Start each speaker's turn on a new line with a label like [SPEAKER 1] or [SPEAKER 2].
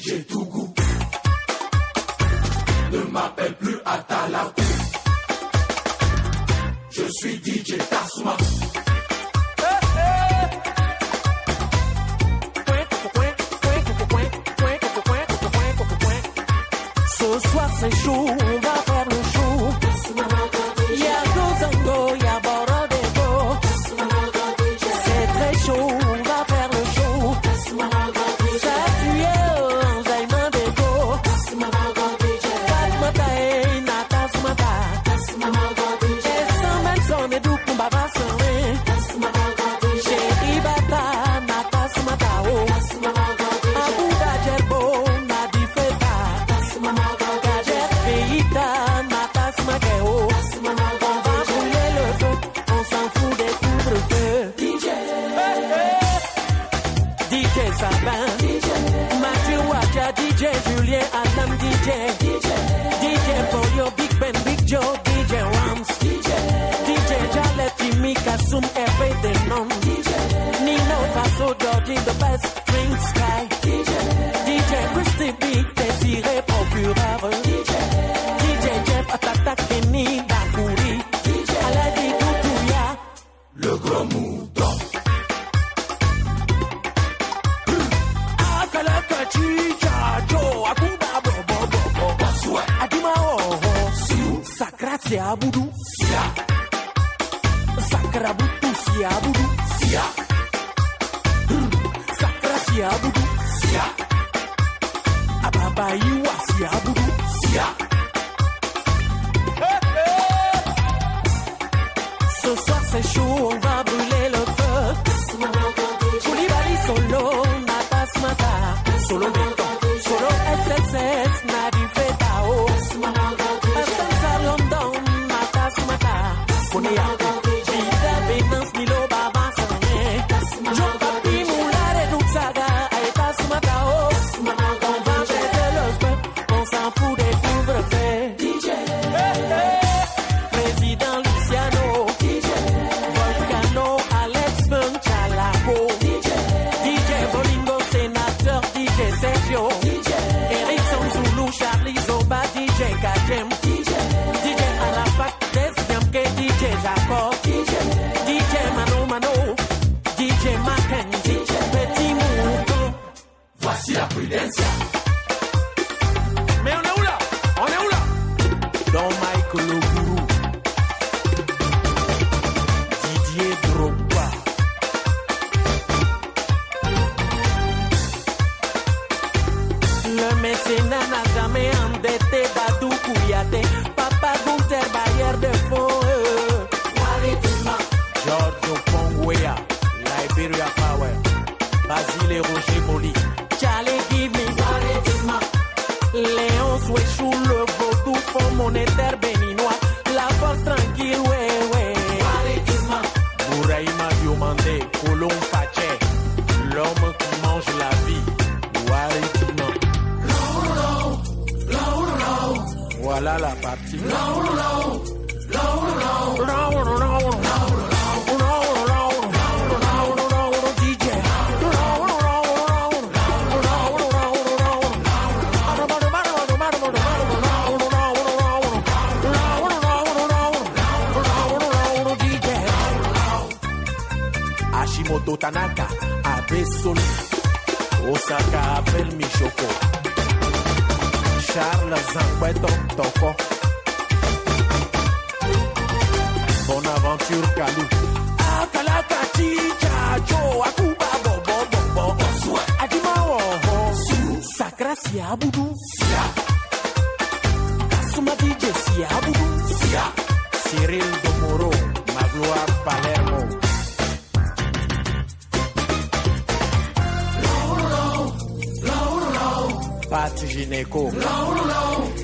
[SPEAKER 1] DJ Tougou. Ne m'appelle plus Atala. Je suis DJ Tasma.
[SPEAKER 2] Ce soir c'est chaud, on va faire le show. Y'a Gozango, y'a Borodego. C'est très chaud, on va faire siabudu.
[SPEAKER 1] Sia.
[SPEAKER 2] Sakrabutu siabudu.
[SPEAKER 1] Sia.
[SPEAKER 2] Sakra siabudu.
[SPEAKER 1] Sia.
[SPEAKER 2] Hmm. Ababaiwa siabudu.
[SPEAKER 1] Sia.
[SPEAKER 2] Ce soir c'est chaud, on va brûler le feu. Koulibaly solo, Natas Mata, solo.
[SPEAKER 1] Confidencia. la
[SPEAKER 2] partie. Non, non, non, non, non, non, non, non. Tanaka, Abe Osaka, Abel Mishoko. Charles, un ton toco. Bonaventure Calou. Akalaka chicha, yo, akuba, bobo, bobo. Sua, adimawo, ho. Su, sakra, siabudu. Sia. Kasuma DJ, siabudu. Sia. Cyril Domoro, Magloire Palermo. Pate Não, Não,
[SPEAKER 3] não.